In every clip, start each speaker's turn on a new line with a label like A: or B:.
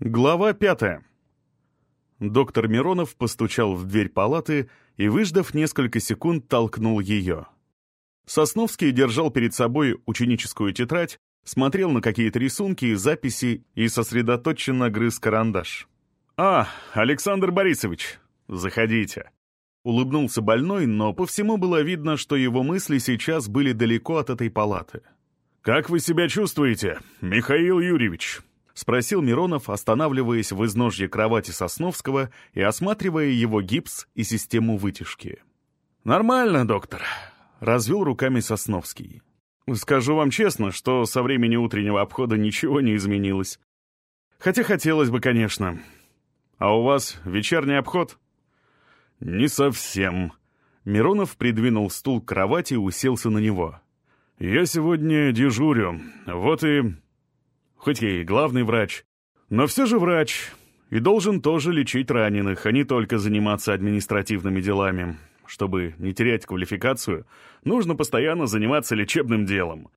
A: Глава пятая. Доктор Миронов постучал в дверь палаты и, выждав несколько секунд, толкнул ее. Сосновский держал перед собой ученическую тетрадь, смотрел на какие-то рисунки и записи и сосредоточенно грыз карандаш. «А, Александр Борисович, заходите». Улыбнулся больной, но по всему было видно, что его мысли сейчас были далеко от этой палаты. «Как вы себя чувствуете, Михаил Юрьевич?» — спросил Миронов, останавливаясь в изножье кровати Сосновского и осматривая его гипс и систему вытяжки. «Нормально, доктор», — развел руками Сосновский. «Скажу вам честно, что со времени утреннего обхода ничего не изменилось. Хотя хотелось бы, конечно. А у вас вечерний обход?» «Не совсем». Миронов придвинул стул к кровати и уселся на него. «Я сегодня дежурю, вот и хоть я и главный врач, но все же врач, и должен тоже лечить раненых, а не только заниматься административными делами. Чтобы не терять квалификацию, нужно постоянно заниматься лечебным делом.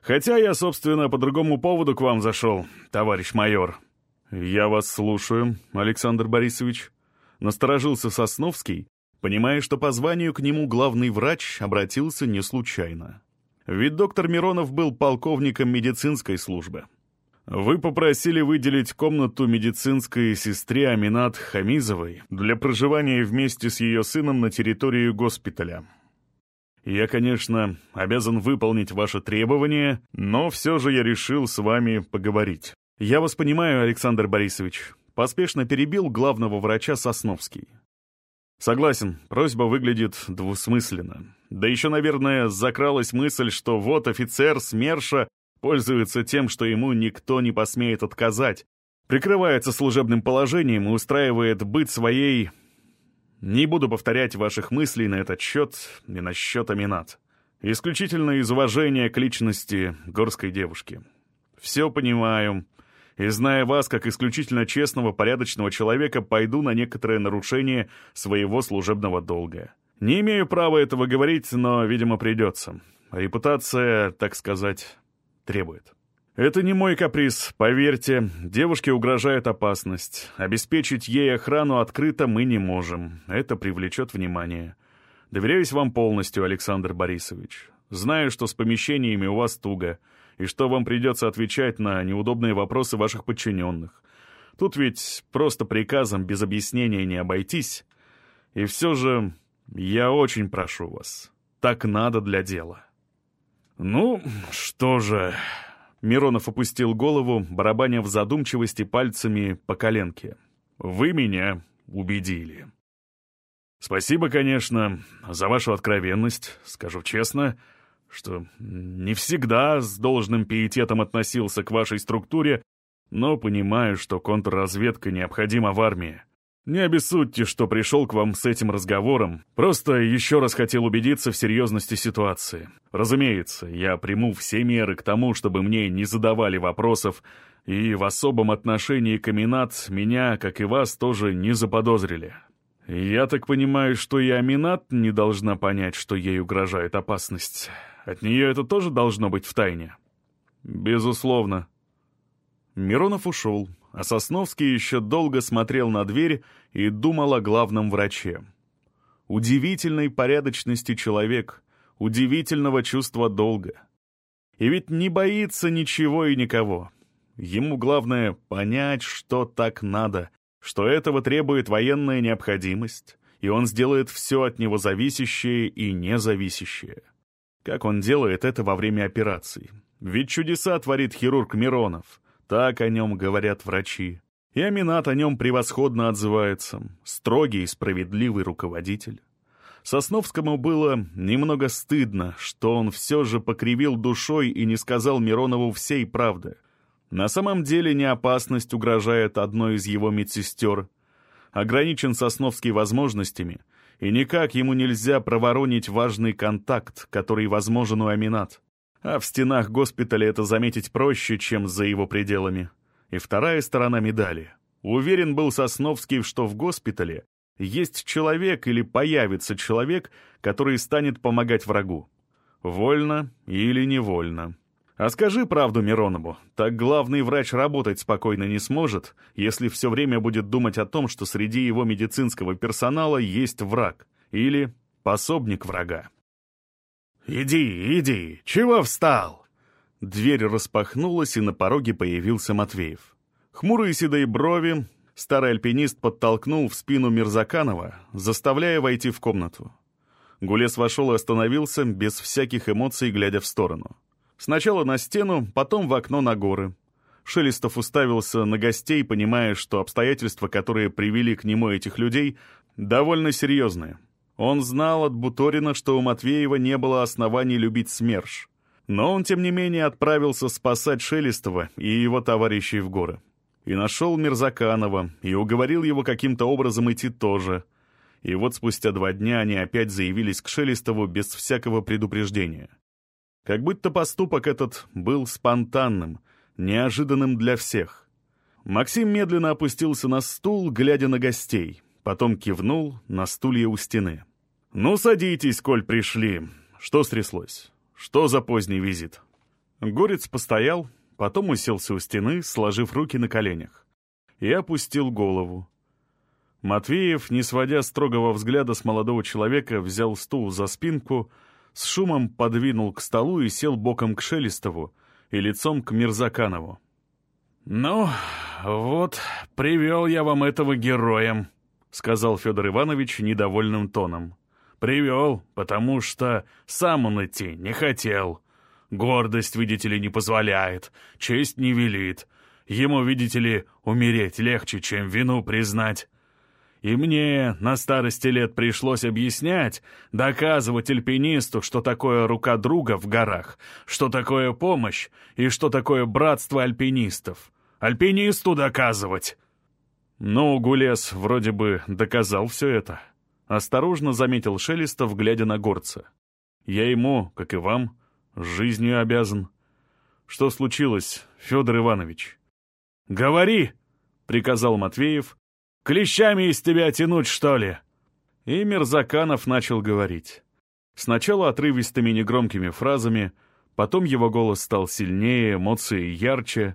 A: Хотя я, собственно, по другому поводу к вам зашел, товарищ майор. Я вас слушаю, Александр Борисович. Насторожился Сосновский, понимая, что по званию к нему главный врач обратился не случайно. Ведь доктор Миронов был полковником медицинской службы. Вы попросили выделить комнату медицинской сестре Аминат Хамизовой для проживания вместе с ее сыном на территории госпиталя. Я, конечно, обязан выполнить ваше требование, но все же я решил с вами поговорить. Я вас понимаю, Александр Борисович. Поспешно перебил главного врача Сосновский. Согласен, просьба выглядит двусмысленно. Да еще, наверное, закралась мысль, что вот офицер СМЕРШа Пользуется тем, что ему никто не посмеет отказать. Прикрывается служебным положением и устраивает быт своей... Не буду повторять ваших мыслей на этот счет и на счет Аминат. Исключительно из уважения к личности горской девушки. Все понимаю. И зная вас как исключительно честного, порядочного человека, пойду на некоторое нарушение своего служебного долга. Не имею права этого говорить, но, видимо, придется. Репутация, так сказать, требует. Это не мой каприз, поверьте, девушке угрожает опасность. Обеспечить ей охрану открыто мы не можем. Это привлечет внимание. Доверяюсь вам полностью, Александр Борисович. Знаю, что с помещениями у вас туго, и что вам придется отвечать на неудобные вопросы ваших подчиненных. Тут ведь просто приказом без объяснения не обойтись. И все же я очень прошу вас, так надо для дела. «Ну, что же...» Миронов опустил голову, барабаня в задумчивости пальцами по коленке. «Вы меня убедили. Спасибо, конечно, за вашу откровенность, скажу честно, что не всегда с должным пиететом относился к вашей структуре, но понимаю, что контрразведка необходима в армии. Не обессудьте, что пришел к вам с этим разговором. Просто еще раз хотел убедиться в серьезности ситуации. Разумеется, я приму все меры к тому, чтобы мне не задавали вопросов, и в особом отношении к Аминат меня, как и вас, тоже не заподозрили. Я так понимаю, что и Аминат не должна понять, что ей угрожает опасность. От нее это тоже должно быть в тайне? Безусловно. Миронов ушел, а Сосновский еще долго смотрел на дверь и думал о главном враче. Удивительной порядочности человек, удивительного чувства долга. И ведь не боится ничего и никого. Ему главное понять, что так надо, что этого требует военная необходимость, и он сделает все от него зависящее и независящее. Как он делает это во время операций? Ведь чудеса творит хирург Миронов — так о нем говорят врачи. И Аминат о нем превосходно отзывается. Строгий и справедливый руководитель. Сосновскому было немного стыдно, что он все же покривил душой и не сказал Миронову всей правды. На самом деле не опасность угрожает одной из его медсестер. Ограничен Сосновский возможностями, и никак ему нельзя проворонить важный контакт, который возможен у Аминат. А в стенах госпиталя это заметить проще, чем за его пределами. И вторая сторона медали. Уверен был Сосновский, что в госпитале есть человек или появится человек, который станет помогать врагу. Вольно или невольно. А скажи правду Миронову, так главный врач работать спокойно не сможет, если все время будет думать о том, что среди его медицинского персонала есть враг или пособник врага. «Иди, иди, чего встал?» Дверь распахнулась, и на пороге появился Матвеев. Хмурые седые брови, старый альпинист подтолкнул в спину Мирзаканова, заставляя войти в комнату. Гулес вошел и остановился, без всяких эмоций, глядя в сторону. Сначала на стену, потом в окно на горы. Шелестов уставился на гостей, понимая, что обстоятельства, которые привели к нему этих людей, довольно серьезные. Он знал от Буторина, что у Матвеева не было оснований любить СМЕРШ. Но он, тем не менее, отправился спасать Шелестова и его товарищей в горы. И нашел Мирзаканова, и уговорил его каким-то образом идти тоже. И вот спустя два дня они опять заявились к Шелестову без всякого предупреждения. Как будто поступок этот был спонтанным, неожиданным для всех. Максим медленно опустился на стул, глядя на гостей, потом кивнул на стулья у стены. «Ну, садитесь, коль пришли. Что стряслось? Что за поздний визит?» Горец постоял, потом уселся у стены, сложив руки на коленях, и опустил голову. Матвеев, не сводя строгого взгляда с молодого человека, взял стул за спинку — с шумом подвинул к столу и сел боком к Шелестову и лицом к Мирзаканову. «Ну, вот, привел я вам этого героя», — сказал Федор Иванович недовольным тоном. «Привел, потому что сам он идти не хотел. Гордость, видите ли, не позволяет, честь не велит. Ему, видите ли, умереть легче, чем вину признать. И мне на старости лет пришлось объяснять, доказывать альпинисту, что такое рука друга в горах, что такое помощь и что такое братство альпинистов. Альпинисту доказывать!» Ну, Гулес вроде бы доказал все это. Осторожно заметил Шелестов, глядя на горца. «Я ему, как и вам, жизнью обязан. Что случилось, Федор Иванович?» «Говори!» — приказал Матвеев, Клещами из тебя тянуть, что ли?» И Мирзаканов начал говорить. Сначала отрывистыми негромкими фразами, потом его голос стал сильнее, эмоции ярче.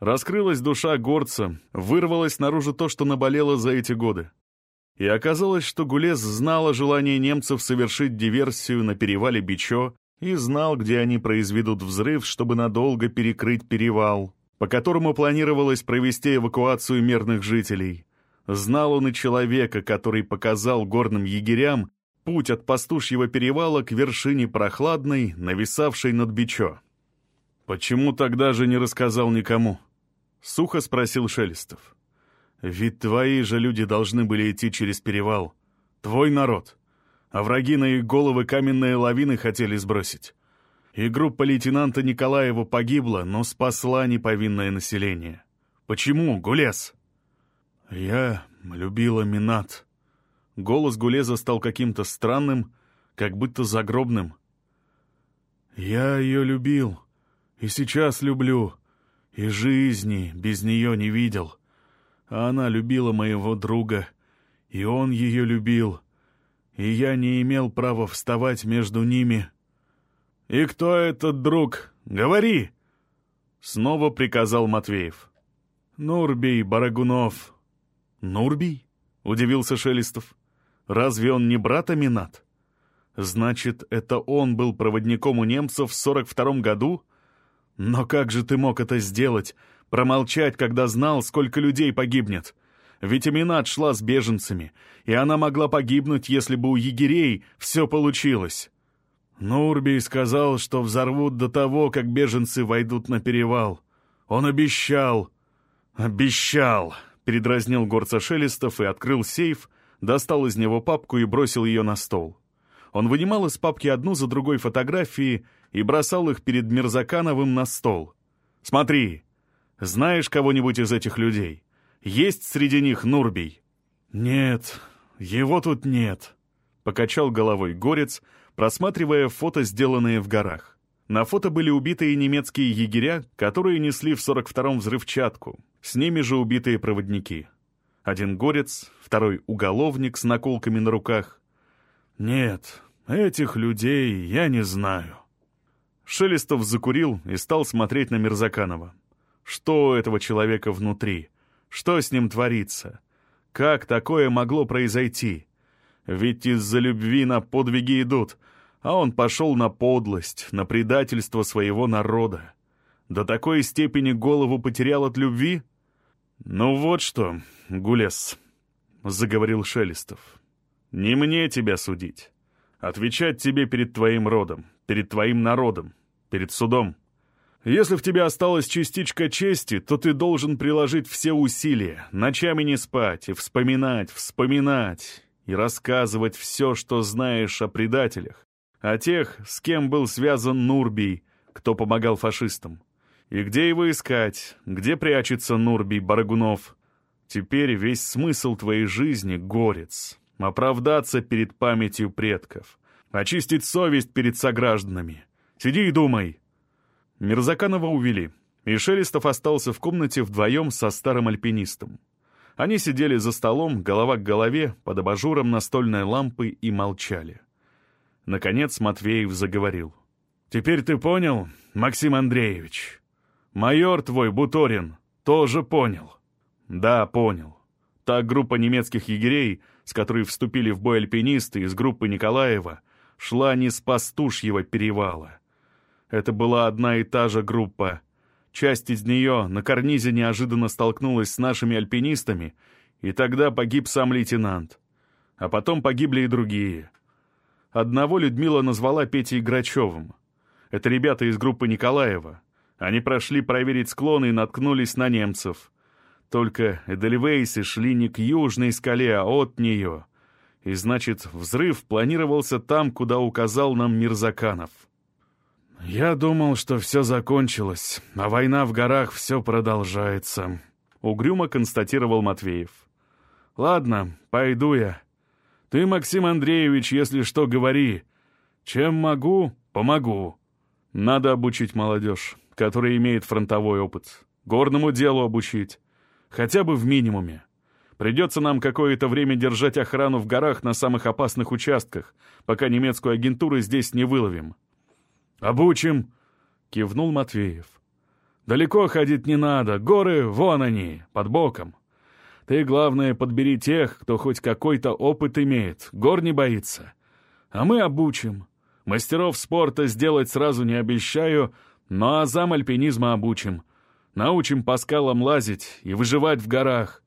A: Раскрылась душа горца, вырвалось наружу то, что наболело за эти годы. И оказалось, что Гулес знал о желании немцев совершить диверсию на перевале Бичо и знал, где они произведут взрыв, чтобы надолго перекрыть перевал, по которому планировалось провести эвакуацию мирных жителей. Знал он и человека, который показал горным егерям путь от пастушьего перевала к вершине прохладной, нависавшей над Бичо. «Почему тогда же не рассказал никому?» — сухо спросил Шелестов. «Ведь твои же люди должны были идти через перевал. Твой народ. А враги на их головы каменные лавины хотели сбросить. И группа лейтенанта Николаева погибла, но спасла неповинное население. Почему, Гулес?» «Я любила Минат». Голос Гулеза стал каким-то странным, как будто загробным. «Я ее любил, и сейчас люблю, и жизни без нее не видел. А она любила моего друга, и он ее любил, и я не имел права вставать между ними». «И кто этот друг? Говори!» Снова приказал Матвеев. «Нурбий Барагунов», «Нурбий?» — удивился Шелестов. «Разве он не брат Аминат?» «Значит, это он был проводником у немцев в сорок втором году? Но как же ты мог это сделать? Промолчать, когда знал, сколько людей погибнет?» Ведь Аминат шла с беженцами, и она могла погибнуть, если бы у егерей все получилось. Нурбий сказал, что взорвут до того, как беженцы войдут на перевал. Он обещал. Обещал передразнил горца Шелестов и открыл сейф, достал из него папку и бросил ее на стол. Он вынимал из папки одну за другой фотографии и бросал их перед Мирзакановым на стол. «Смотри, знаешь кого-нибудь из этих людей? Есть среди них Нурбий?» «Нет, его тут нет», — покачал головой горец, просматривая фото, сделанные в горах. На фото были убитые немецкие егеря, которые несли в 42-м взрывчатку, с ними же убитые проводники. Один горец, второй уголовник с наколками на руках. Нет, этих людей я не знаю. Шелестов закурил и стал смотреть на Мирзаканова. Что у этого человека внутри? Что с ним творится? Как такое могло произойти? Ведь из-за любви на подвиги идут, а он пошел на подлость, на предательство своего народа. До такой степени голову потерял от любви? «Ну вот что, Гулес», — заговорил Шелестов, — «не мне тебя судить. Отвечать тебе перед твоим родом, перед твоим народом, перед судом. Если в тебе осталась частичка чести, то ты должен приложить все усилия, ночами не спать и вспоминать, вспоминать, и рассказывать все, что знаешь о предателях, о тех, с кем был связан Нурбий, кто помогал фашистам. И где его искать, где прячется Нурбий Барагунов. Теперь весь смысл твоей жизни — горец, оправдаться перед памятью предков, очистить совесть перед согражданами. Сиди и думай. Мирзаканова увели, и Шелестов остался в комнате вдвоем со старым альпинистом. Они сидели за столом, голова к голове, под абажуром настольной лампы и молчали. Наконец Матвеев заговорил. «Теперь ты понял, Максим Андреевич? Майор твой, Буторин, тоже понял?» «Да, понял. Та группа немецких егерей, с которой вступили в бой альпинисты из группы Николаева, шла не с пастушьего перевала. Это была одна и та же группа. Часть из нее на карнизе неожиданно столкнулась с нашими альпинистами, и тогда погиб сам лейтенант. А потом погибли и другие. Одного Людмила назвала Петей Грачевым. Это ребята из группы Николаева. Они прошли проверить склоны и наткнулись на немцев. Только Эдельвейсы шли не к южной скале, а от нее. И значит, взрыв планировался там, куда указал нам Мирзаканов. «Я думал, что все закончилось, а война в горах все продолжается», — угрюмо констатировал Матвеев. «Ладно, пойду я. Ты, Максим Андреевич, если что, говори. Чем могу, помогу. Надо обучить молодежь, которая имеет фронтовой опыт. Горному делу обучить. Хотя бы в минимуме. Придется нам какое-то время держать охрану в горах на самых опасных участках, пока немецкую агентуру здесь не выловим. «Обучим!» — кивнул Матвеев. «Далеко ходить не надо, горы вон они, под боком. Ты, главное, подбери тех, кто хоть какой-то опыт имеет, гор не боится. А мы обучим. Мастеров спорта сделать сразу не обещаю, но азам альпинизма обучим. Научим по скалам лазить и выживать в горах.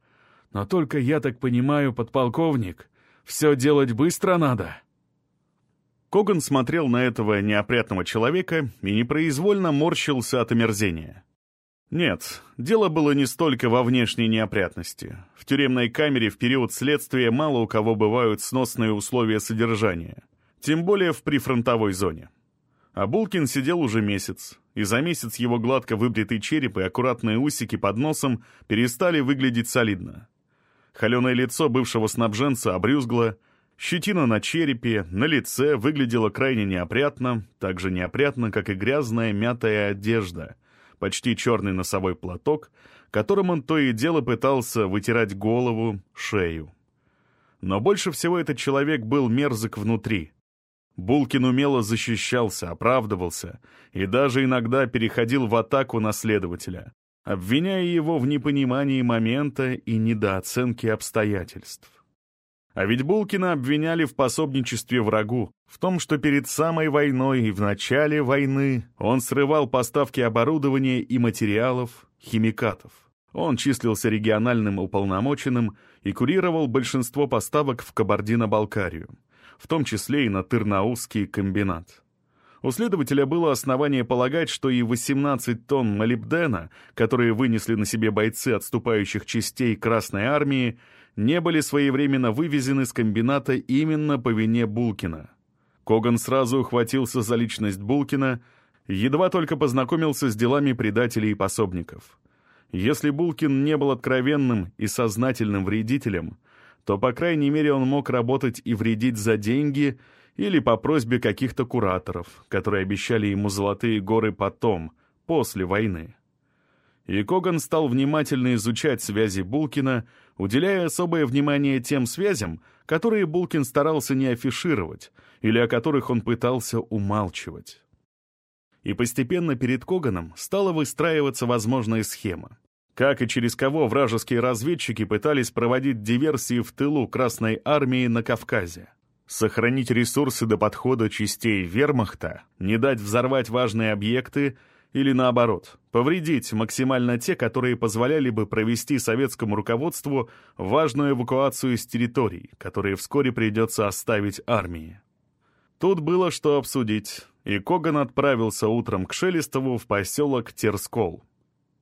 A: Но только, я так понимаю, подполковник, все делать быстро надо».
B: Коган смотрел на этого неопрятного человека и непроизвольно морщился от омерзения. Нет, дело было не столько во внешней неопрятности. В тюремной камере в период следствия мало у кого бывают сносные условия содержания. Тем более в прифронтовой зоне. А Булкин сидел уже месяц, и за месяц его гладко выбритый череп и аккуратные усики под носом перестали выглядеть солидно. Холеное лицо бывшего снабженца обрюзгло, щетина на черепе, на лице выглядела крайне неопрятно, так же неопрятно, как и грязная мятая одежда — почти черный носовой платок, которым он то и дело пытался вытирать голову, шею. Но больше всего этот человек был мерзок внутри. Булкин умело защищался, оправдывался и даже иногда переходил в атаку на следователя, обвиняя его в непонимании момента и недооценке обстоятельств. А ведь Булкина обвиняли в пособничестве врагу, в том, что перед самой войной и в начале войны он срывал поставки оборудования и материалов, химикатов. Он числился региональным уполномоченным и курировал большинство поставок в Кабардино-Балкарию, в том числе и на Тырнаузский комбинат. У следователя было основание полагать, что и 18 тонн молибдена, которые вынесли на себе бойцы отступающих частей Красной Армии, не были своевременно вывезены с комбината именно по вине Булкина. Коган сразу ухватился за личность Булкина, едва только познакомился с делами предателей и пособников. Если Булкин не был откровенным и сознательным вредителем, то, по крайней мере, он мог работать и вредить за деньги или по просьбе каких-то кураторов, которые обещали ему золотые горы потом, после войны. И Коган стал внимательно изучать связи Булкина, уделяя особое внимание тем связям, которые Булкин старался не афишировать или о которых он пытался умалчивать.
A: И постепенно перед Коганом стала выстраиваться возможная схема. Как и через кого вражеские разведчики пытались проводить диверсии в тылу Красной Армии на Кавказе. Сохранить ресурсы до подхода частей вермахта, не дать взорвать важные объекты или наоборот, повредить максимально те, которые позволяли бы провести советскому руководству важную эвакуацию с территорий, которые вскоре придется оставить армии. Тут было что обсудить, и Коган отправился утром к Шелестову в поселок Терскол.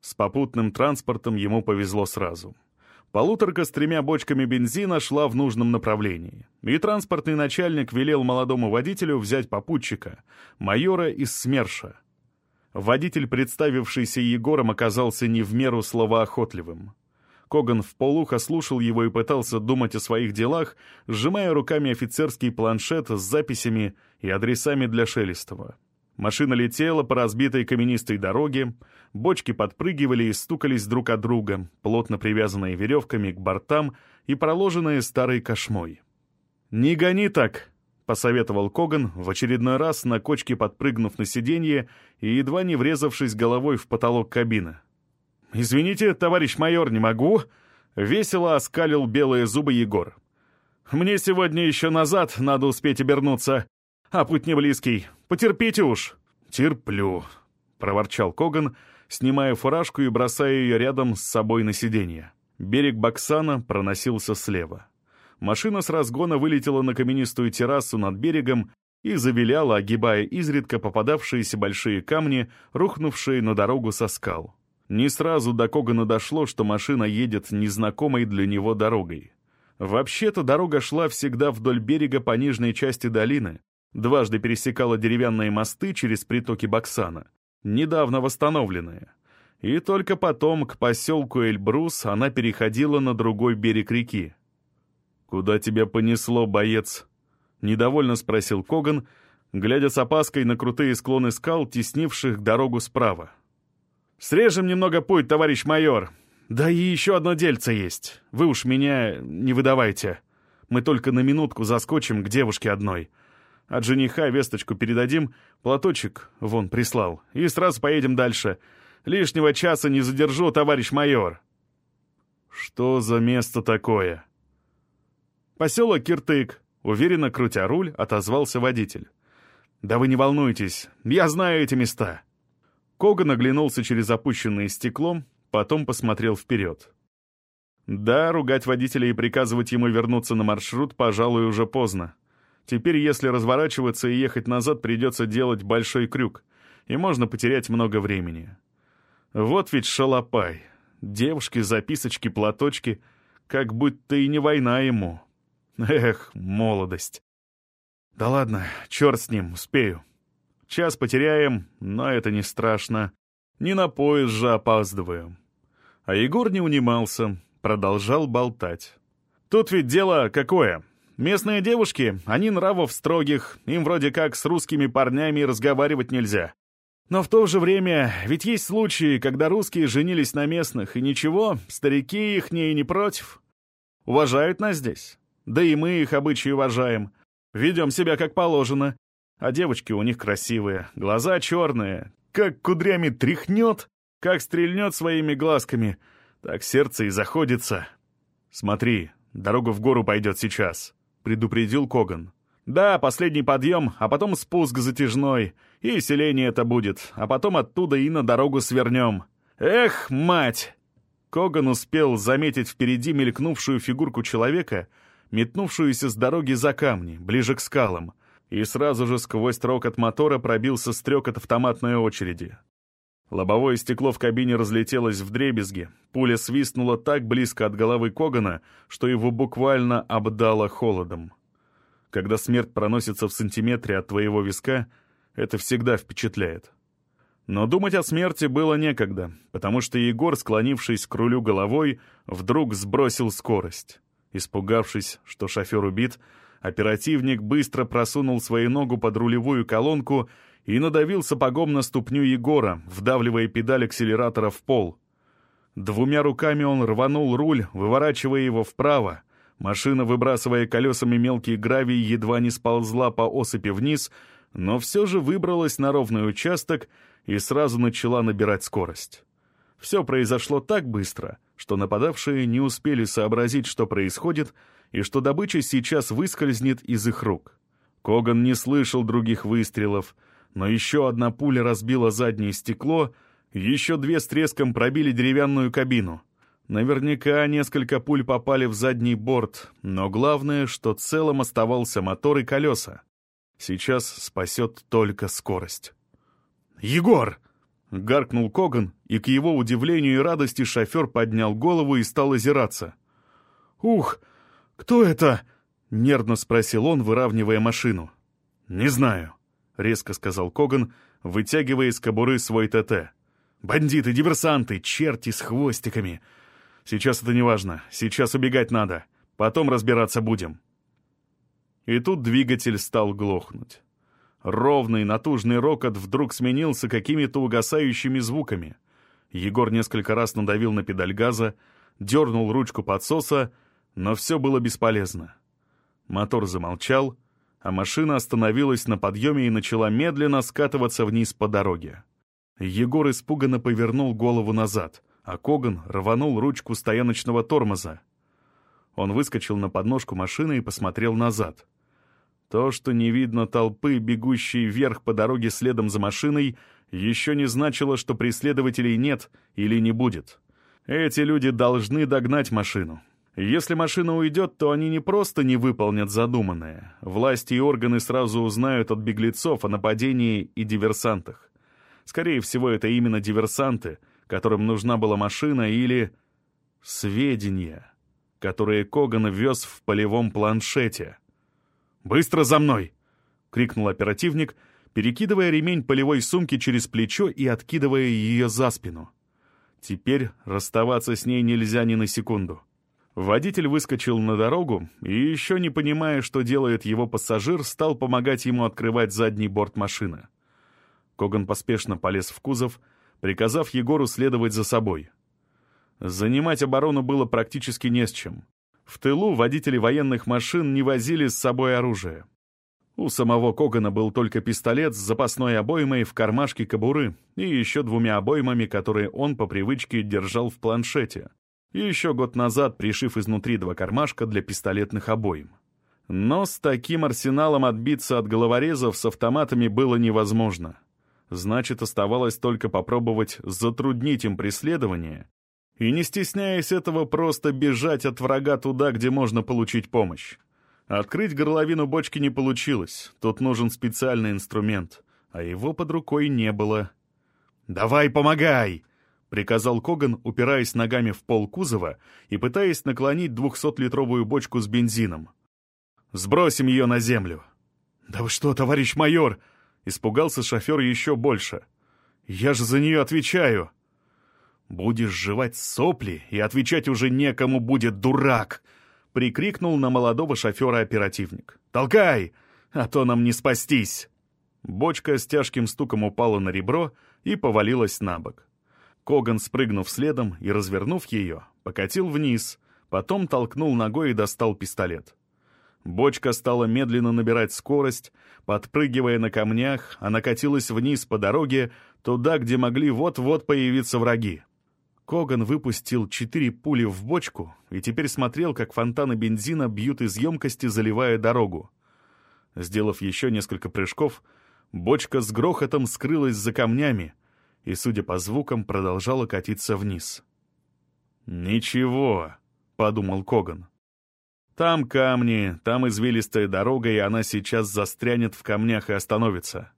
A: С попутным транспортом ему повезло сразу. Полуторка с тремя бочками бензина шла в нужном направлении, и транспортный начальник велел молодому водителю взять попутчика, майора из СМЕРШа. Водитель, представившийся Егором, оказался не в меру словоохотливым. Коган вполуха слушал его и пытался думать о своих делах, сжимая руками офицерский планшет с записями и адресами для Шелестова. Машина летела по разбитой каменистой дороге, бочки подпрыгивали и стукались друг от друга, плотно привязанные веревками к бортам и проложенные старой кошмой. «Не гони так!» — посоветовал Коган, в очередной раз на кочке подпрыгнув на сиденье и едва не врезавшись головой в потолок кабины. «Извините, товарищ майор, не могу!» — весело оскалил белые зубы Егор. «Мне сегодня еще назад надо успеть обернуться, а путь не близкий. Потерпите уж». «Терплю», — проворчал Коган, снимая фуражку и бросая ее рядом с собой на сиденье. Берег Баксана проносился слева. Машина с разгона вылетела на каменистую террасу над берегом и завиляла, огибая изредка попадавшиеся большие камни, рухнувшие на дорогу со скал. Не сразу до Когана дошло, что машина едет незнакомой для него дорогой. Вообще-то дорога шла всегда вдоль берега по нижней части долины, дважды пересекала деревянные мосты через притоки Баксана, недавно восстановленные. И только потом к поселку Эльбрус она переходила на другой берег реки. «Куда тебя понесло, боец?» — недовольно спросил Коган, глядя с опаской на крутые склоны скал, теснивших дорогу справа. «Срежем немного путь, товарищ майор. Да и еще одно дельце есть. Вы уж меня не выдавайте. Мы только на минутку заскочим к девушке одной. От жениха весточку передадим, платочек вон прислал, и сразу поедем дальше. Лишнего часа не задержу, товарищ майор». «Что за место такое?» «Поселок Киртык», — уверенно крутя руль, отозвался водитель. «Да вы не волнуйтесь, я знаю эти места». Коган оглянулся через опущенное стеклом, потом посмотрел вперед. Да, ругать водителя и приказывать ему вернуться на маршрут, пожалуй, уже поздно. Теперь, если разворачиваться и ехать назад, придется делать большой крюк, и можно потерять много времени. Вот ведь шалопай. Девушки, записочки, платочки, как будто и не война ему. Эх, молодость. Да ладно, черт с ним, успею. Час потеряем, но это не страшно. Не на поезд же опаздываю. А Егор не унимался, продолжал болтать. Тут ведь дело какое? Местные девушки, они нравов строгих, им вроде как с русскими парнями разговаривать нельзя. Но в то же время, ведь есть случаи, когда русские женились на местных, и ничего, старики их не и не против. Уважают нас здесь. Да и мы их обычаи уважаем. Ведем себя как положено. А девочки у них красивые, глаза черные, как кудрями тряхнет, как стрельнет своими глазками, так сердце и заходится. Смотри, дорога в гору пойдет сейчас. — предупредил Коган. «Да, последний подъем, а потом спуск затяжной. И селение это будет, а потом оттуда и на дорогу свернем. Эх, мать!» Коган успел заметить впереди мелькнувшую фигурку человека, метнувшуюся с дороги за камни, ближе к скалам, и сразу же сквозь от мотора пробился стрекот автоматной очереди. Лобовое стекло в кабине разлетелось в дребезги. Пуля свистнула так близко от головы Когана, что его буквально обдало холодом. Когда смерть проносится в сантиметре от твоего виска, это всегда впечатляет. Но думать о смерти было некогда, потому что Егор, склонившись к рулю головой, вдруг сбросил скорость. Испугавшись, что шофер убит, оперативник быстро просунул свою ногу под рулевую колонку и надавил сапогом на ступню Егора, вдавливая педаль акселератора в пол. Двумя руками он рванул руль, выворачивая его вправо. Машина, выбрасывая колесами мелкий гравий, едва не сползла по осыпи вниз, но все же выбралась на ровный участок и сразу начала набирать скорость. Все произошло так быстро, что нападавшие не успели сообразить, что происходит, и что добыча сейчас выскользнет из их рук. Коган не слышал других выстрелов, но еще одна пуля разбила заднее стекло, еще две с треском пробили деревянную кабину. Наверняка несколько пуль попали в задний борт, но главное, что целым оставался мотор и колеса. Сейчас спасет только скорость. «Егор!» — гаркнул Коган, и к его удивлению и радости шофер поднял голову и стал озираться. «Ух, кто это?» — нервно спросил он, выравнивая машину. «Не знаю», — резко сказал Коган, вытягивая из кобуры свой ТТ. «Бандиты, диверсанты, черти с хвостиками. Сейчас это не важно, сейчас убегать надо, потом разбираться будем». И тут двигатель стал глохнуть. Ровный, натужный рокот вдруг сменился какими-то угасающими звуками. Егор несколько раз надавил на педаль газа, дернул ручку подсоса, но все было бесполезно. Мотор замолчал, а машина остановилась на подъеме и начала медленно скатываться вниз по дороге. Егор испуганно повернул голову назад, а Коган рванул ручку стояночного тормоза. Он выскочил на подножку машины и посмотрел назад — то, что не видно толпы, бегущей вверх по дороге следом за машиной, еще не значило, что преследователей нет или не будет. Эти люди должны догнать машину. Если машина уйдет, то они не просто не выполнят задуманное. Власти и органы сразу узнают от беглецов о нападении и диверсантах. Скорее всего, это именно диверсанты, которым нужна была машина или... сведения, которые Коган вез в полевом планшете. «Быстро за мной!» — крикнул оперативник, перекидывая ремень полевой сумки через плечо и откидывая ее за спину. Теперь расставаться с ней нельзя ни на секунду. Водитель выскочил на дорогу и, еще не понимая, что делает его пассажир, стал помогать ему открывать задний борт машины. Коган поспешно полез в кузов, приказав Егору следовать за собой. Занимать оборону было практически не с чем. В тылу водители военных машин не возили с собой оружие. У самого Когана был только пистолет с запасной обоймой в кармашке кобуры и еще двумя обоймами, которые он по привычке держал в планшете. И еще год назад пришив изнутри два кармашка для пистолетных обоим. Но с таким арсеналом отбиться от головорезов с автоматами было невозможно. Значит, оставалось только попробовать затруднить им преследование и, не стесняясь этого, просто бежать от врага туда, где можно получить помощь. Открыть горловину бочки не получилось, тут нужен специальный инструмент, а его под рукой не было. «Давай, помогай!» — приказал Коган, упираясь ногами в пол кузова и пытаясь наклонить двухсотлитровую бочку с бензином. «Сбросим ее на землю!» «Да вы что, товарищ майор!» — испугался шофер еще больше. «Я же за нее отвечаю!» «Будешь жевать сопли, и отвечать уже некому будет, дурак!» — прикрикнул на молодого шофера оперативник. «Толкай, а то нам не спастись!» Бочка с тяжким стуком упала на ребро и повалилась на бок. Коган, спрыгнув следом и развернув ее, покатил вниз, потом толкнул ногой и достал пистолет. Бочка стала медленно набирать скорость, подпрыгивая на камнях, она катилась вниз по дороге, туда, где могли вот-вот появиться враги. Коган выпустил четыре пули в бочку и теперь смотрел, как фонтаны бензина бьют из емкости, заливая дорогу. Сделав еще несколько прыжков, бочка с грохотом скрылась за камнями и, судя по звукам, продолжала катиться вниз. «Ничего», — подумал Коган. «Там камни, там извилистая дорога, и она сейчас застрянет в камнях и остановится».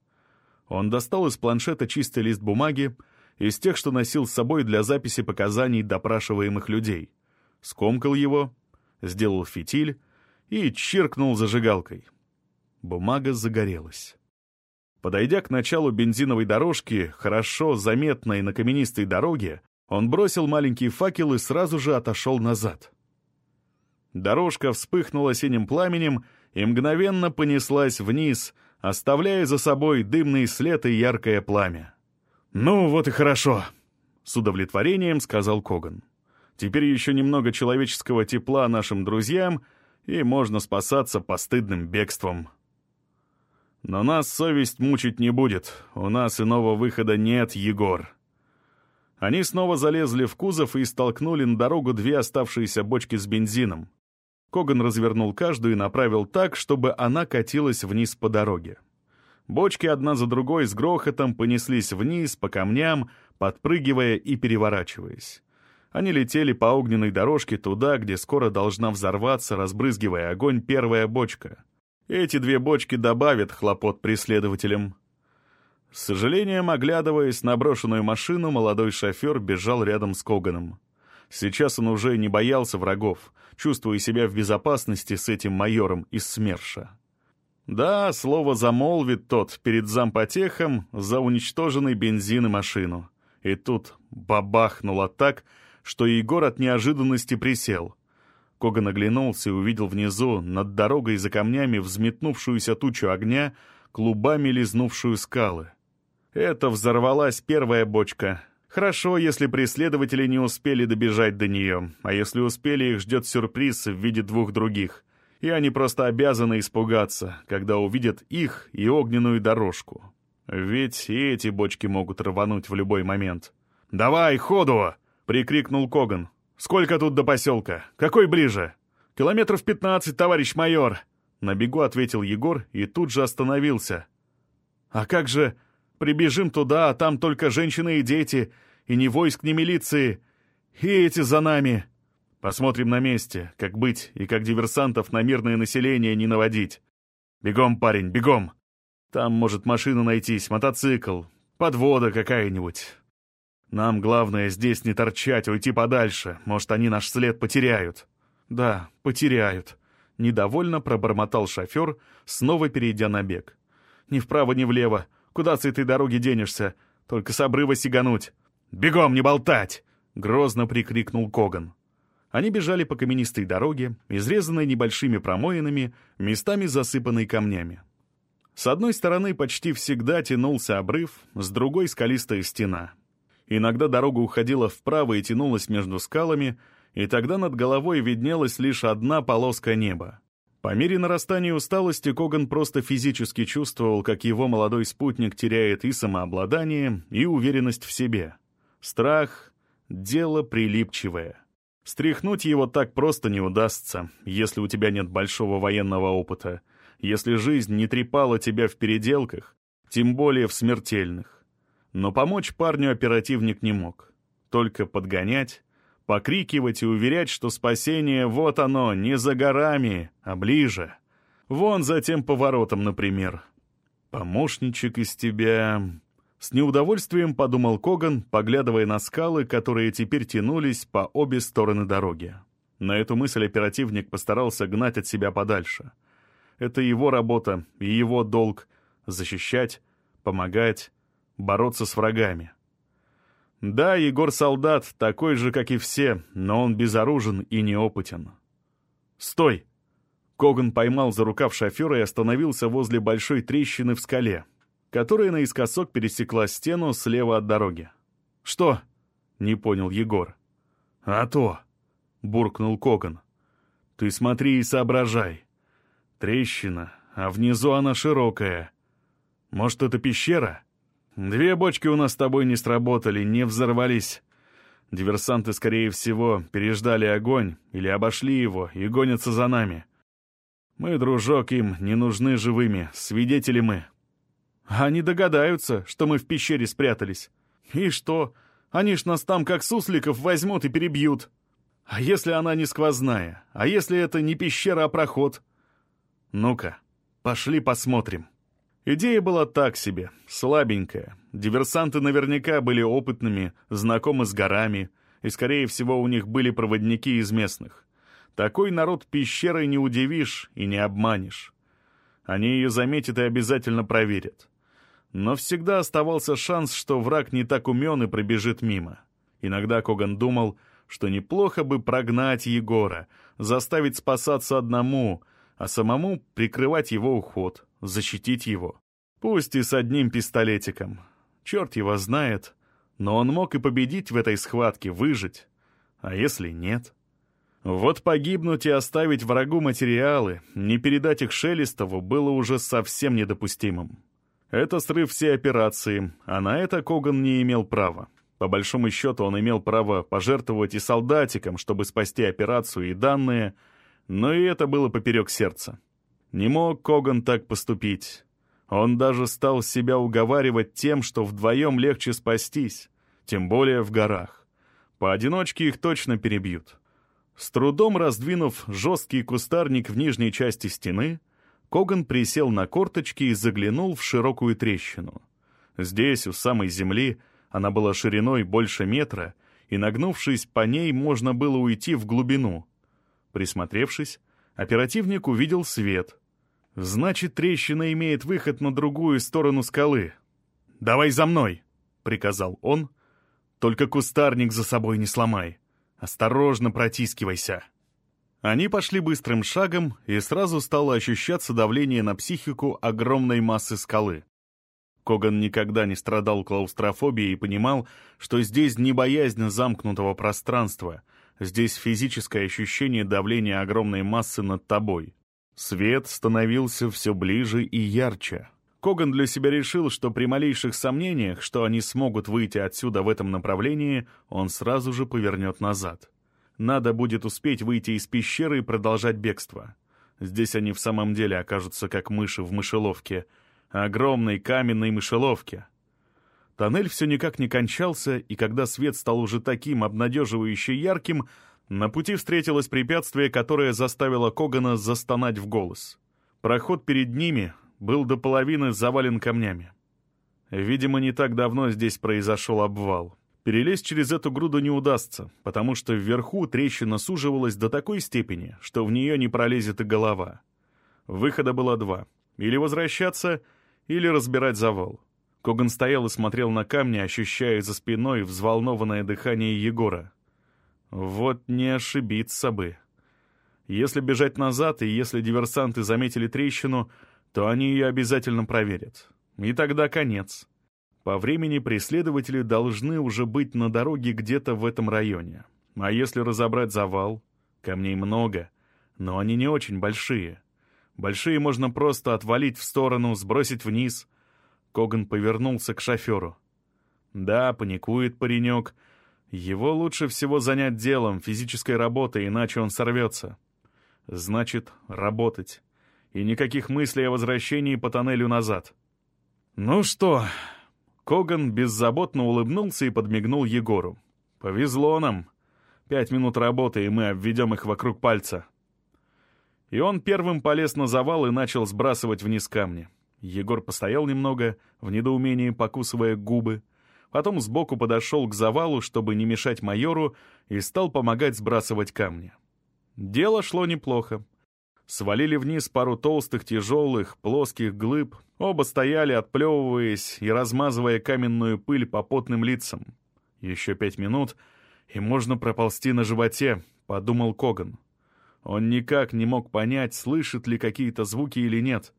A: Он достал из планшета чистый лист бумаги, из тех, что носил с собой для записи показаний допрашиваемых людей. Скомкал его, сделал фитиль и чиркнул зажигалкой. Бумага загорелась. Подойдя к началу бензиновой дорожки, хорошо заметной на каменистой дороге, он бросил маленький факел и сразу же отошел назад. Дорожка вспыхнула синим пламенем и мгновенно понеслась вниз, оставляя за собой дымный след и яркое пламя. «Ну, вот и хорошо», — с удовлетворением сказал Коган. «Теперь еще немного человеческого тепла нашим друзьям, и можно спасаться постыдным бегством». Но нас совесть мучить не будет. У нас иного выхода нет, Егор. Они снова залезли в кузов и столкнули на дорогу две оставшиеся бочки с бензином. Коган развернул каждую и направил так, чтобы она катилась вниз по дороге. Бочки одна за другой с грохотом понеслись вниз по камням, подпрыгивая и переворачиваясь. Они летели по огненной дорожке туда, где скоро должна взорваться, разбрызгивая огонь, первая бочка. Эти две бочки добавят хлопот преследователям. С сожалением, оглядываясь на брошенную машину, молодой шофер бежал рядом с Коганом. Сейчас он уже не боялся врагов, чувствуя себя в безопасности с этим майором из СМЕРШа. Да, слово замолвит тот перед зампотехом за уничтоженный бензин и машину. И тут бабахнуло так, что Егор от неожиданности присел. Коган оглянулся и увидел внизу, над дорогой за камнями, взметнувшуюся тучу огня, клубами лизнувшую скалы. Это взорвалась первая бочка. Хорошо, если преследователи не успели добежать до нее, а если успели, их ждет сюрприз в виде двух других. И они просто обязаны испугаться, когда увидят их и огненную дорожку. Ведь и эти бочки могут рвануть в любой момент. «Давай, ходу!» — прикрикнул Коган. «Сколько тут до поселка? Какой ближе?» «Километров пятнадцать, товарищ майор!» На бегу ответил Егор и тут же остановился. «А как же...» Прибежим туда, а там только женщины и дети, и ни войск, ни милиции. И эти за нами. Посмотрим на месте, как быть и как диверсантов на мирное население не наводить. Бегом, парень, бегом. Там может машина найтись, мотоцикл, подвода какая-нибудь. Нам главное здесь не торчать, уйти подальше. Может, они наш след потеряют. Да, потеряют. Недовольно пробормотал шофер, снова перейдя на бег. Ни вправо, ни влево. Куда с этой дороги денешься? Только с обрыва сигануть. Бегом, не болтать!» — грозно прикрикнул Коган. Они бежали по каменистой дороге, изрезанной небольшими промоинами, местами засыпанной камнями. С одной стороны почти всегда тянулся обрыв, с другой — скалистая стена. Иногда дорога уходила вправо и тянулась между скалами, и тогда над головой виднелась лишь одна полоска неба. По мере нарастания усталости Коган просто физически чувствовал, как его молодой спутник теряет и самообладание, и уверенность в себе. Страх — дело прилипчивое. Стряхнуть его так просто не удастся, если у тебя нет большого военного опыта, если жизнь не трепала тебя в переделках, тем более в смертельных. Но помочь парню оперативник не мог. Только подгонять, покрикивать и уверять, что спасение вот оно, не за горами, а ближе. Вон за тем поворотом, например. Помощничек из тебя... С неудовольствием подумал Коган, поглядывая на скалы, которые теперь тянулись по обе стороны дороги. На эту мысль оперативник постарался гнать от себя подальше. Это его работа и его долг — защищать, помогать, бороться с врагами. Да, Егор солдат, такой же, как и все, но он безоружен и неопытен. «Стой!» Коган поймал за рукав шофера и остановился возле большой трещины в скале, которая наискосок пересекла стену слева от дороги. «Что?» — не понял Егор. «А то!» — буркнул Коган. «Ты смотри и соображай. Трещина, а внизу она широкая. Может, это пещера?» Две бочки у нас с тобой не сработали, не взорвались. Диверсанты, скорее всего, переждали огонь или обошли его и гонятся за нами. Мы, дружок, им не нужны живыми, свидетели мы. Они догадаются, что мы в пещере спрятались. И что? Они ж нас там как сусликов возьмут и перебьют. А если она не сквозная? А если это не пещера, а проход? Ну-ка, пошли посмотрим. Идея была так себе, слабенькая. Диверсанты наверняка были опытными, знакомы с горами, и, скорее всего, у них были проводники из местных. Такой народ пещерой не удивишь и не обманешь. Они ее заметят и обязательно проверят. Но всегда оставался шанс, что враг не так умен и пробежит мимо. Иногда Коган думал, что неплохо бы прогнать Егора, заставить спасаться одному, а самому прикрывать его уход, защитить его. Пусть и с одним пистолетиком. Черт его знает, но он мог и победить в этой схватке, выжить. А если нет? Вот погибнуть и оставить врагу материалы, не передать их Шелестову, было уже совсем недопустимым. Это срыв всей операции, а на это Коган не имел права. По большому счету он имел право пожертвовать и солдатикам, чтобы спасти операцию и данные, но и это было поперек сердца. Не мог Коган так поступить. Он даже стал себя уговаривать тем, что вдвоем легче спастись, тем более в горах. Поодиночке их точно перебьют. С трудом раздвинув жесткий кустарник в нижней части стены, Коган присел на корточки и заглянул в широкую трещину. Здесь, у самой земли, она была шириной больше метра, и, нагнувшись по ней, можно было уйти в глубину. Присмотревшись, оперативник увидел свет. Значит, трещина имеет выход на другую сторону скалы. «Давай за мной!» — приказал он. «Только кустарник за собой не сломай. Осторожно протискивайся!» Они пошли быстрым шагом, и сразу стало ощущаться давление на психику огромной массы скалы. Коган никогда не страдал клаустрофобией и понимал, что здесь не боязнь замкнутого пространства, здесь физическое ощущение давления огромной массы над тобой. Свет становился все ближе и ярче. Коган для себя решил, что при малейших сомнениях, что они смогут выйти отсюда в этом направлении, он сразу же повернет назад. Надо будет успеть выйти из пещеры и продолжать бегство. Здесь они в самом деле окажутся как мыши в мышеловке. Огромной каменной мышеловке. Тоннель все никак не кончался, и когда свет стал уже таким обнадеживающе ярким, на пути встретилось препятствие, которое заставило Когана застонать в голос. Проход перед ними был до половины завален камнями. Видимо, не так давно здесь произошел обвал. Перелезть через эту груду не удастся, потому что вверху трещина суживалась до такой степени, что в нее не пролезет и голова. Выхода было два. Или возвращаться, или разбирать завал. Коган стоял и смотрел на камни, ощущая за спиной взволнованное дыхание Егора. Вот не ошибиться бы. Если бежать назад, и если диверсанты заметили трещину, то они ее обязательно проверят. И тогда конец. По времени преследователи должны уже быть на дороге где-то в этом районе. А если разобрать завал, камней много, но они не очень большие. Большие можно просто отвалить в сторону, сбросить вниз. Коган повернулся к шоферу. Да, паникует паренек. Его лучше всего занять делом, физической работой, иначе он сорвется. Значит, работать. И никаких мыслей о возвращении по тоннелю назад. «Ну что, Коган беззаботно улыбнулся и подмигнул Егору. «Повезло нам. Пять минут работы, и мы обведем их вокруг пальца». И он первым полез на завал и начал сбрасывать вниз камни. Егор постоял немного, в недоумении покусывая губы. Потом сбоку подошел к завалу, чтобы не мешать майору, и стал помогать сбрасывать камни. Дело шло неплохо. Свалили вниз пару толстых, тяжелых, плоских глыб. Оба стояли, отплевываясь и размазывая каменную пыль по потным лицам. Еще пять минут, и можно проползти на животе, подумал Коган. Он никак не мог понять, слышит ли какие-то звуки или нет.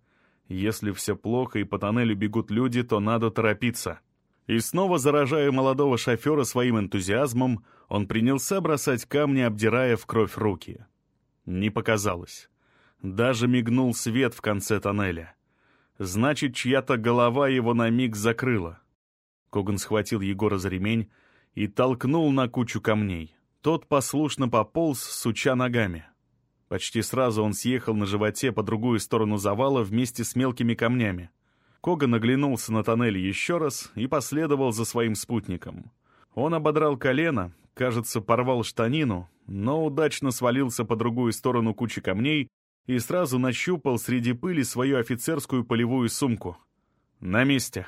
A: Если все плохо и по тоннелю бегут люди, то надо торопиться. И снова заражая молодого шофера своим энтузиазмом, он принялся бросать камни, обдирая в кровь руки. Не показалось. Даже мигнул свет в конце тоннеля. Значит, чья-то голова его на миг закрыла. Коган схватил Егора за ремень и толкнул на кучу камней. Тот послушно пополз, суча ногами. Почти сразу он съехал на животе по другую сторону завала вместе с мелкими камнями. Коган оглянулся на тоннель еще раз и последовал за своим спутником. Он ободрал колено, кажется, порвал штанину, но удачно свалился по другую сторону кучи камней и сразу нащупал среди пыли свою офицерскую полевую сумку. На месте.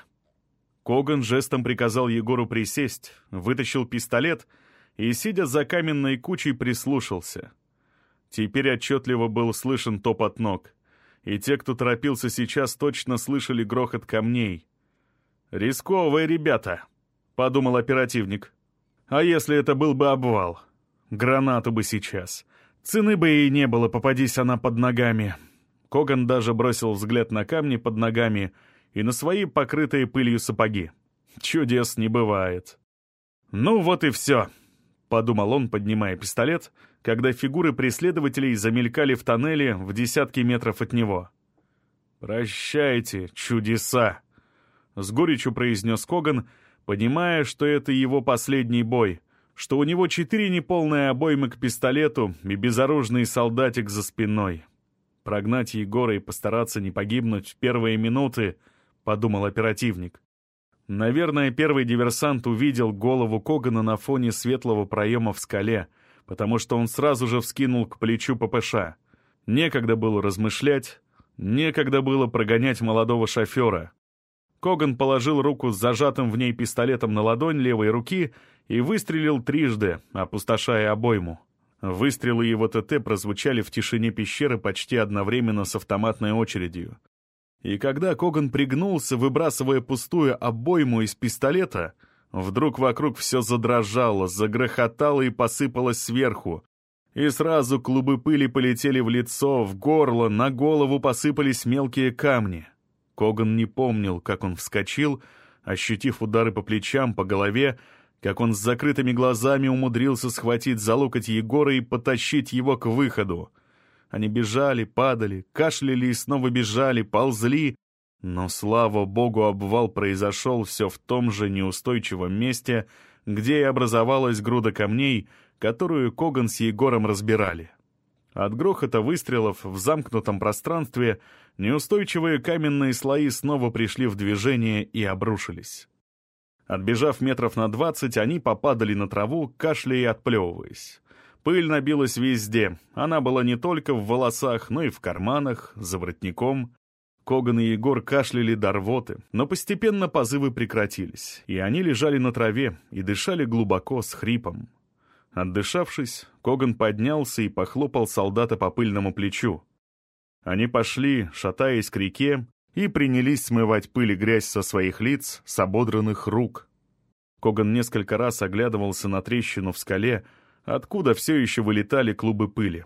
A: Коган жестом приказал Егору присесть, вытащил пистолет и, сидя за каменной кучей, прислушался. Теперь отчетливо был слышен топот ног, и те, кто торопился сейчас, точно слышали грохот камней. «Рисковые ребята», — подумал оперативник. «А если это был бы обвал? Гранату бы сейчас. Цены бы и не было, попадись она под ногами. Коган даже бросил взгляд на камни под ногами и на свои покрытые пылью сапоги. Чудес не бывает. «Ну вот и все», —
B: подумал он, поднимая пистолет, когда фигуры преследователей замелькали в тоннеле в десятки метров от него. «Прощайте, чудеса!» — с горечью произнес Коган, понимая, что это его последний бой, что у него четыре неполные обоймы к пистолету и безоружный солдатик за спиной. Прогнать Егора и постараться не погибнуть в первые минуты, — подумал оперативник. Наверное, первый диверсант увидел голову Когана на фоне светлого проема в скале, потому что он сразу же вскинул к плечу ППШ. Некогда было размышлять, некогда было прогонять молодого шофера. Коган положил руку с зажатым в ней пистолетом на ладонь левой руки и выстрелил трижды, опустошая обойму. Выстрелы его ТТ прозвучали в тишине пещеры почти одновременно с автоматной очередью. И когда Коган пригнулся, выбрасывая пустую обойму из пистолета, вдруг вокруг все задрожало, загрохотало и посыпалось сверху. И сразу клубы пыли полетели в лицо, в горло, на голову посыпались мелкие камни. Коган не помнил, как он вскочил, ощутив удары по плечам, по голове, как он с закрытыми глазами умудрился схватить за локоть Егора и потащить его к выходу. Они бежали, падали, кашляли и снова бежали, ползли. Но, слава богу, обвал произошел все в том же неустойчивом месте, где и образовалась груда камней, которую Коган с Егором разбирали. От грохота выстрелов в замкнутом пространстве неустойчивые каменные слои снова пришли в движение и обрушились. Отбежав метров на двадцать, они попадали на траву, кашляя и отплевываясь. Пыль набилась везде. Она была не только в волосах, но и в карманах, за воротником. Коган и Егор кашляли до рвоты, но постепенно позывы прекратились, и они лежали на траве и дышали глубоко, с хрипом. Отдышавшись, Коган поднялся и похлопал солдата по пыльному плечу. Они пошли, шатаясь к реке, и принялись смывать пыль и грязь со своих лиц, с ободранных рук. Коган несколько раз оглядывался на трещину в скале, откуда все еще вылетали клубы пыли.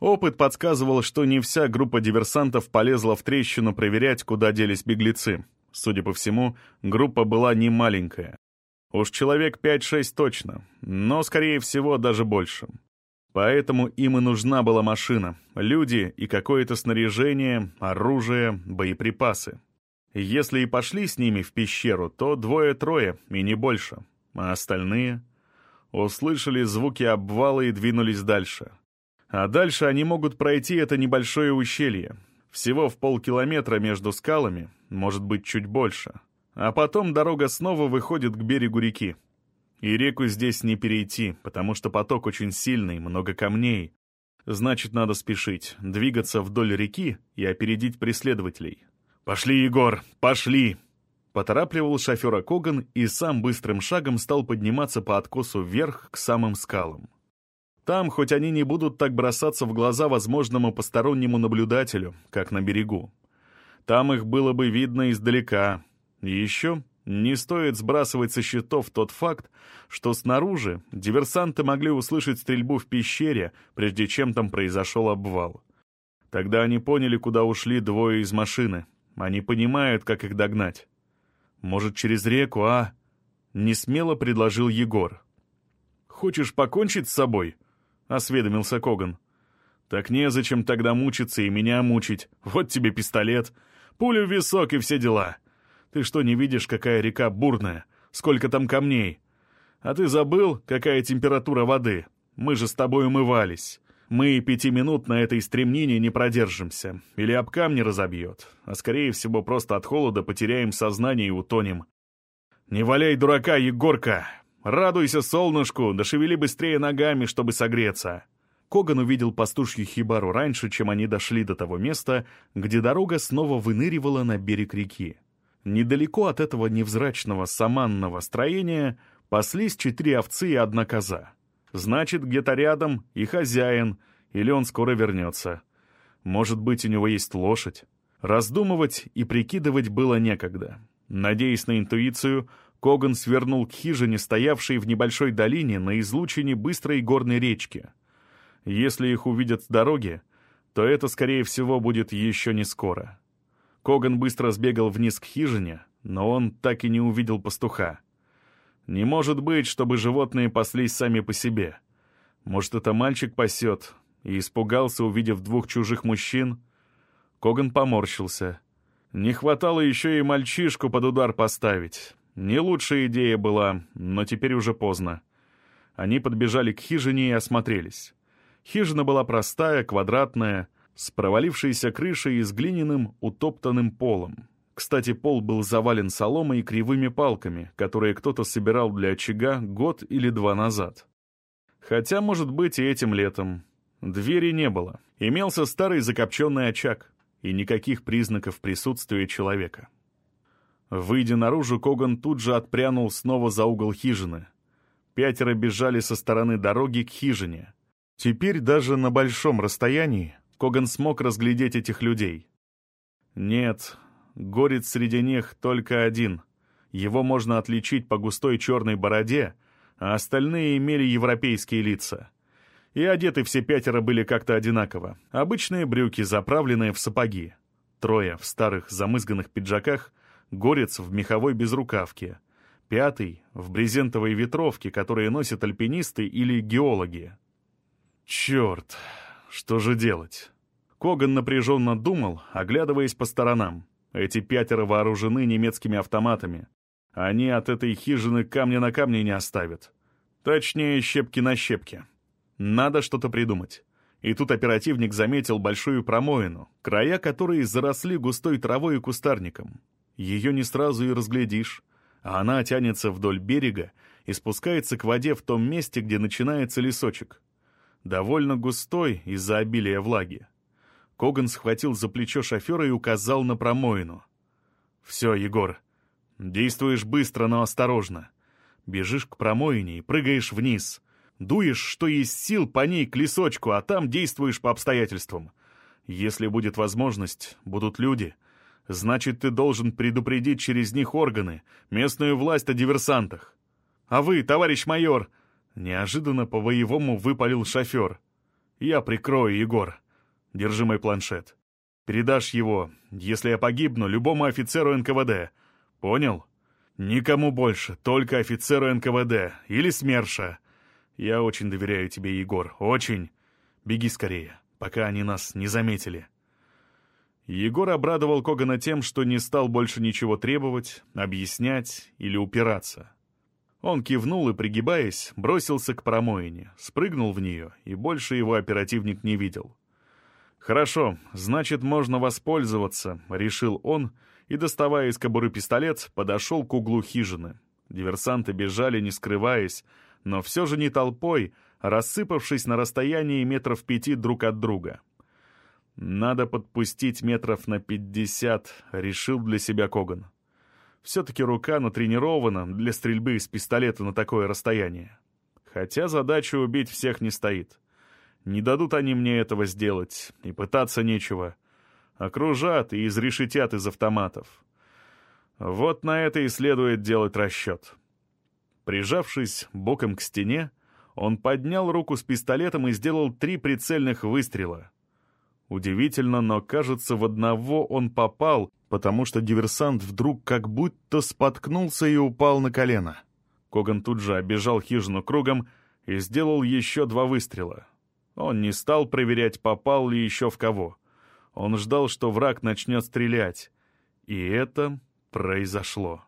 B: Опыт подсказывал, что не вся группа диверсантов полезла в трещину проверять, куда делись беглецы. Судя по всему, группа была не маленькая. Уж человек 5-6 точно, но, скорее всего, даже больше. Поэтому им и нужна была машина, люди и какое-то снаряжение, оружие, боеприпасы. Если и пошли с ними в пещеру, то двое-трое, и не больше. А остальные услышали звуки обвала и двинулись дальше. А дальше они могут пройти это небольшое ущелье. Всего в полкилометра между скалами, может быть, чуть больше. А потом дорога снова выходит к берегу реки. И реку здесь не перейти, потому что поток очень сильный, много камней. Значит, надо спешить, двигаться вдоль реки и опередить преследователей. «Пошли, Егор, пошли!» Поторапливал шофера Коган и сам быстрым шагом стал подниматься по откосу вверх к самым скалам. Там, хоть они не будут так бросаться в глаза возможному постороннему наблюдателю, как на берегу. Там их было бы видно издалека. Еще не стоит сбрасывать со счетов тот факт, что снаружи диверсанты могли услышать стрельбу в пещере, прежде чем там произошел обвал. Тогда они поняли, куда ушли двое из машины. Они понимают, как их догнать. Может, через реку, а?» — несмело предложил Егор. «Хочешь покончить с собой?» — осведомился Коган. «Так незачем тогда мучиться и меня мучить. Вот тебе пистолет, пулю в висок и все дела. Ты что, не видишь, какая река бурная? Сколько там камней? А ты забыл, какая температура воды? Мы же с тобой умывались. Мы и пяти минут на этой стремнине не продержимся. Или об камни разобьет. А скорее всего, просто от холода потеряем сознание и утонем. Не валяй дурака, Егорка! Радуйся солнышку, да шевели быстрее ногами, чтобы согреться. Коган увидел пастушью хибару раньше, чем они дошли до того места, где дорога снова выныривала на берег реки. Недалеко от этого невзрачного саманного строения паслись четыре овцы и одна коза. Значит, где-то рядом и хозяин, или он скоро вернется. Может быть, у него есть лошадь. Раздумывать и прикидывать было некогда. Надеясь на интуицию, Коган свернул к хижине, стоявшей в небольшой долине на излучине быстрой горной речки. Если их увидят с дороги, то это, скорее всего, будет еще не скоро. Коган быстро сбегал вниз к хижине, но он так и не увидел пастуха.
A: Не может быть, чтобы животные паслись сами по себе. Может, это мальчик пасет и испугался, увидев двух чужих мужчин? Коган поморщился. Не хватало еще и мальчишку под удар поставить. Не лучшая идея была, но теперь уже поздно. Они подбежали к хижине и осмотрелись. Хижина была простая, квадратная, с провалившейся крышей и с глиняным утоптанным полом. Кстати, пол был завален соломой и кривыми палками, которые кто-то собирал для очага год или два назад. Хотя, может быть, и этим летом. Двери не было. Имелся старый закопченный очаг и никаких признаков присутствия человека. Выйдя наружу, Коган тут же отпрянул снова за угол хижины. Пятеро бежали со стороны дороги к хижине. Теперь даже на большом расстоянии Коган смог разглядеть этих людей. Нет, горец среди них только один. Его можно отличить по густой черной бороде, а остальные имели европейские лица. И одеты все пятеро были как-то одинаково. Обычные брюки, заправленные в сапоги. Трое в старых замызганных пиджаках, горец в меховой безрукавке. Пятый — в брезентовой ветровке, которые носят альпинисты или геологи. Черт, что же делать? Коган напряженно думал, оглядываясь по сторонам. Эти пятеро вооружены немецкими автоматами. Они от этой хижины камня на камне не оставят. Точнее, щепки на щепки. Надо что-то придумать. И тут оперативник заметил большую промоину, края которой заросли густой травой и кустарником. Ее не сразу и разглядишь, а она тянется вдоль берега и спускается к воде в том месте, где начинается лесочек. Довольно густой из-за обилия влаги. Коган схватил за плечо шофера и указал на промоину. «Все, Егор. Действуешь быстро, но осторожно. Бежишь к промоине и прыгаешь вниз. Дуешь, что есть сил, по ней к лесочку, а там действуешь по обстоятельствам. Если будет возможность, будут люди. Значит, ты должен предупредить через них органы, местную власть о диверсантах. А вы, товарищ майор...» Неожиданно по-воевому выпалил шофер. «Я прикрою, Егор. Держи мой планшет. Передашь его, если я погибну, любому офицеру НКВД. Понял? Никому больше, только офицеру НКВД или СМЕРШа. Я очень доверяю тебе, Егор, очень. Беги скорее, пока они нас не заметили». Егор обрадовал Когана тем, что не стал больше ничего требовать, объяснять или упираться. Он кивнул и, пригибаясь, бросился к промоине, спрыгнул в нее, и больше его оперативник не видел. «Хорошо, значит, можно воспользоваться», — решил он, и, доставая из кобуры пистолет, подошел к углу хижины. Диверсанты бежали, не скрываясь, но все же не толпой, рассыпавшись на расстоянии метров пяти друг от друга. «Надо подпустить метров на пятьдесят», — решил для себя Коган. Все-таки рука натренирована для стрельбы из пистолета на такое расстояние. Хотя задача убить всех не стоит. Не дадут они мне этого сделать, и пытаться нечего. Окружат и изрешетят из автоматов. Вот на это и следует делать расчет. Прижавшись боком к стене, он поднял руку с пистолетом и сделал три прицельных выстрела. Удивительно, но, кажется, в одного он попал, потому что диверсант вдруг как будто споткнулся и упал на колено. Коган тут же обежал хижину кругом и сделал еще два выстрела. Он не стал проверять, попал ли еще в кого. Он ждал, что враг начнет стрелять. И это произошло.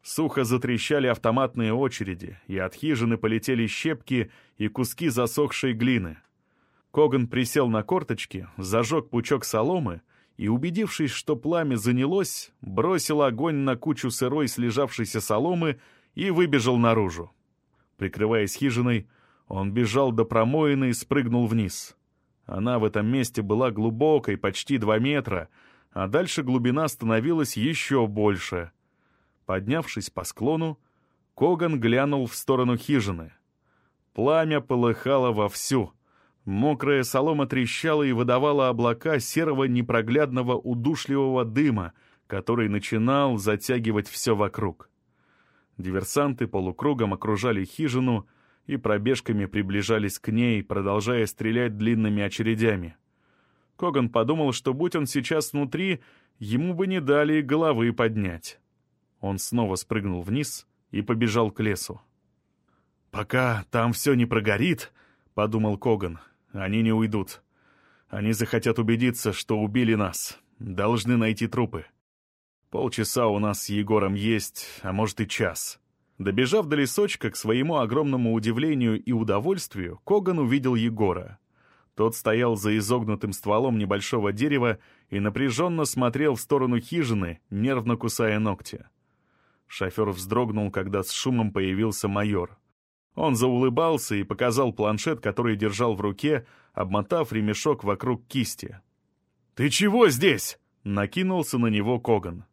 A: Сухо затрещали автоматные очереди, и от хижины полетели щепки и куски засохшей глины. Коган присел на корточки, зажег пучок соломы и, убедившись, что пламя занялось, бросил огонь на кучу сырой слежавшейся соломы и выбежал наружу. Прикрываясь хижиной, он бежал до промоины и спрыгнул вниз. Она в этом месте была глубокой, почти два метра, а дальше глубина становилась еще больше. Поднявшись по склону, Коган глянул в сторону хижины. Пламя полыхало вовсю — Мокрая солома трещала и выдавала облака серого непроглядного удушливого дыма, который начинал затягивать все вокруг. Диверсанты полукругом окружали хижину и пробежками приближались к ней, продолжая стрелять длинными очередями. Коган подумал, что будь он сейчас внутри, ему бы не дали головы поднять. Он снова спрыгнул вниз и побежал к лесу. «Пока там все не прогорит», — подумал Коган, — «они не уйдут. Они захотят убедиться, что убили нас. Должны найти трупы. Полчаса у нас с Егором есть, а может и час». Добежав до лесочка, к своему огромному удивлению и удовольствию, Коган увидел Егора. Тот стоял за изогнутым стволом небольшого дерева и напряженно смотрел в сторону хижины, нервно кусая ногти. Шофер вздрогнул, когда с шумом появился майор. Он заулыбался и показал планшет, который держал в руке, обмотав ремешок вокруг кисти. «Ты чего здесь?» — накинулся на него Коган.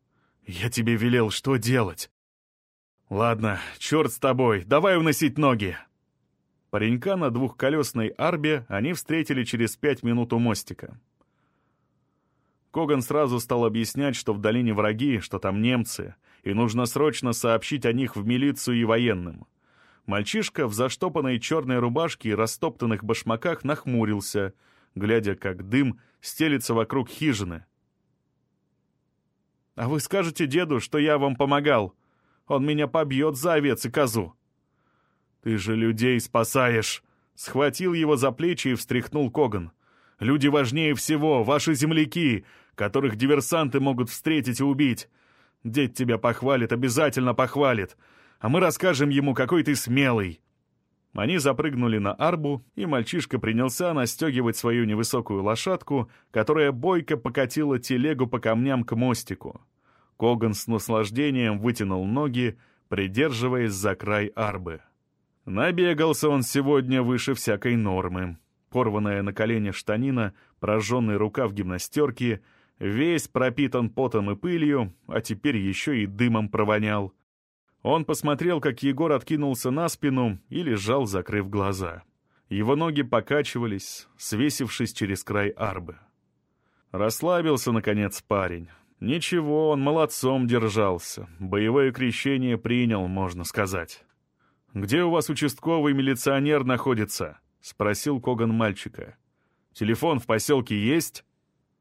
A: «Я тебе велел, что делать?» «Ладно, черт с тобой, давай уносить ноги!» Паренька на двухколесной арбе они встретили через пять минут у мостика. Коган сразу стал объяснять, что в долине враги, что там немцы, и нужно срочно сообщить о них в милицию и военным. Мальчишка в заштопанной черной рубашке и растоптанных башмаках нахмурился, глядя, как дым стелится вокруг хижины. «А вы скажете деду, что я вам помогал?» Он меня побьет за овец и козу». «Ты же людей спасаешь!» Схватил его за плечи и встряхнул Коган. «Люди важнее всего, ваши земляки, которых диверсанты могут встретить и убить. Дед тебя похвалит, обязательно похвалит, а мы расскажем ему, какой ты смелый». Они запрыгнули на арбу, и мальчишка принялся настегивать свою невысокую лошадку, которая бойко покатила телегу по камням к мостику. Коган с наслаждением вытянул ноги, придерживаясь за край арбы. Набегался он сегодня выше всякой нормы. Порванная на колене штанина, прожженный рукав гимнастерки, весь пропитан потом и пылью, а теперь еще и дымом провонял. Он посмотрел, как Егор откинулся на спину и лежал, закрыв глаза. Его ноги покачивались, свесившись через край арбы. Расслабился, наконец, парень. Ничего, он молодцом держался. Боевое крещение принял, можно сказать. «Где у вас участковый милиционер находится?» — спросил Коган мальчика. «Телефон в поселке есть?»